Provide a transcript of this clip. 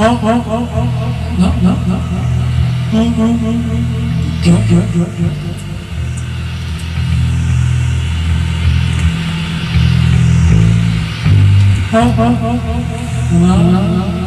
Oh, oh, oh, oh. oh. Oh, oh, oh, oh, oh.